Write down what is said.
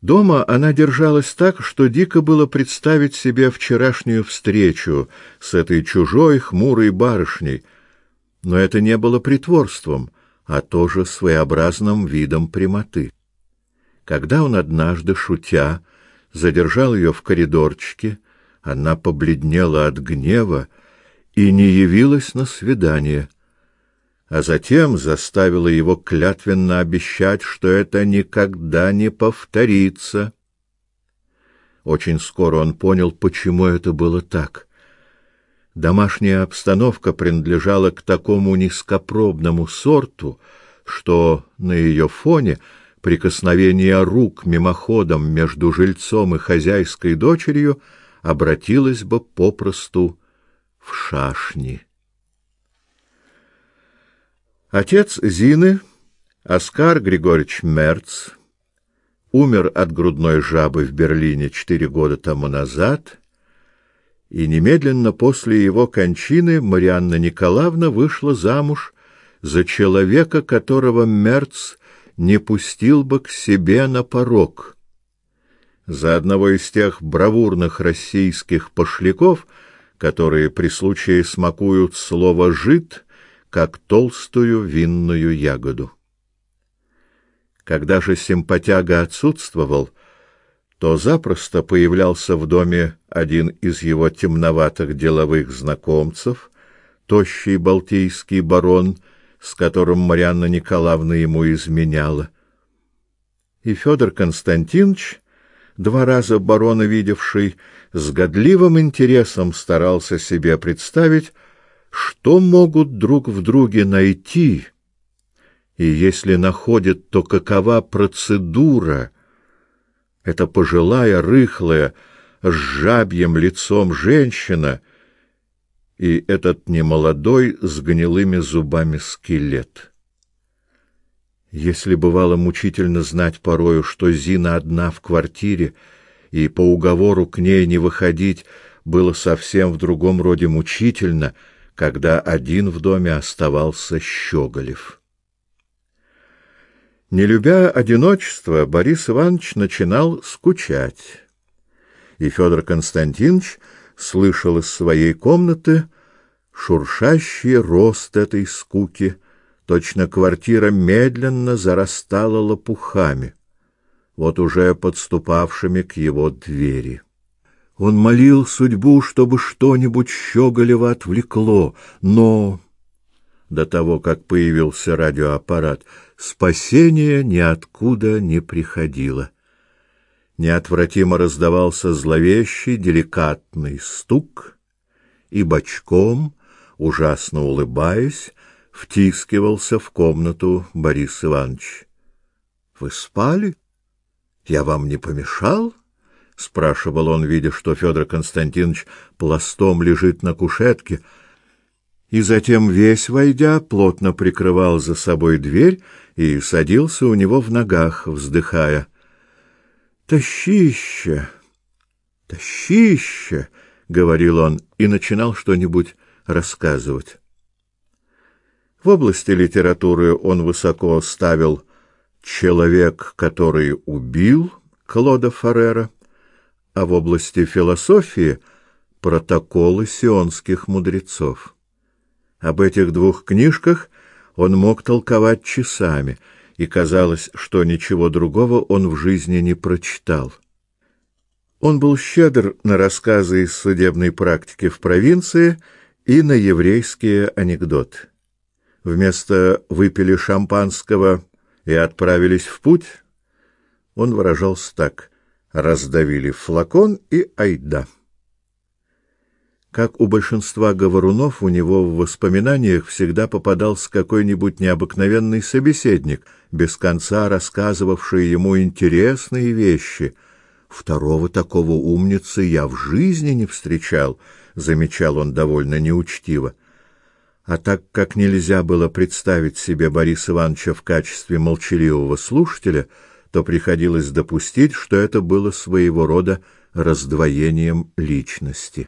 Дома она держалась так, что дико было представить себе вчерашнюю встречу с этой чужой хмурой барышней, но это не было притворством, а тоже своеобразным видом прямоты. Когда он однажды, шутя, задержал ее в коридорчике, она побледнела от гнева и не явилась на свидание — а затем заставила его клятвенно обещать, что это никогда не повторится. Очень скоро он понял, почему это было так. Домашняя обстановка принадлежала к такому низкопробному сорту, что на ее фоне прикосновение рук мимоходом между жильцом и хозяйской дочерью обратилось бы попросту в шашни. Отец Зины, Оскар Григорьевич Мерц, умер от грудной жабы в Берлине четыре года тому назад, и немедленно после его кончины Марианна Николаевна вышла замуж за человека, которого Мерц не пустил бы к себе на порог. За одного из тех бравурных российских пошляков, которые при случае смакуют слово «жид», как толстую винную ягоду. Когда же симпатяга отсутствовал, то запросто появлялся в доме один из его темноватых деловых знакомцев, тощий балтийский барон, с которым Марьяна Николаевна ему изменяла. И Федор Константинович, два раза барона видевший, с годливым интересом старался себе представить, что могут друг в друге найти, и если находят, то какова процедура? Это пожилая, рыхлая, с жабьим лицом женщина и этот немолодой с гнилыми зубами скелет. Если бывало мучительно знать порою, что Зина одна в квартире, и по уговору к ней не выходить было совсем в другом роде мучительно — когда один в доме оставался Щеголев. Не любя одиночества, Борис Иванович начинал скучать. И Федор Константинович слышал из своей комнаты шуршащий рост этой скуки, точно квартира медленно зарастала лопухами, вот уже подступавшими к его двери. Он молил судьбу, чтобы что-нибудь Щеголева отвлекло, но до того, как появился радиоаппарат, спасение ниоткуда не приходило. Неотвратимо раздавался зловещий, деликатный стук, и бочком, ужасно улыбаясь, втискивался в комнату Борис Иванович. — Вы спали? Я вам не помешал? —— спрашивал он, видя, что Федор Константинович пластом лежит на кушетке, и затем, весь войдя, плотно прикрывал за собой дверь и садился у него в ногах, вздыхая. «Тащище! Тащище!» — говорил он и начинал что-нибудь рассказывать. В области литературы он высоко ставил «Человек, который убил» Клода Фаррера, а в области философии — протоколы сионских мудрецов. Об этих двух книжках он мог толковать часами, и казалось, что ничего другого он в жизни не прочитал. Он был щедр на рассказы из судебной практики в провинции и на еврейские анекдоты. Вместо «выпили шампанского» и отправились в путь, он выражался так — раздавили флакон и айда. Как у большинства говорунов, у него в воспоминаниях всегда попадался какой-нибудь необыкновенный собеседник, без конца рассказывавший ему интересные вещи. Второго такого умницы я в жизни не встречал, замечал он довольно неучтиво. А так как нельзя было представить себе Бориса Ивановича в качестве молчаливого слушателя, то приходилось допустить, что это было своего рода раздвоением личности.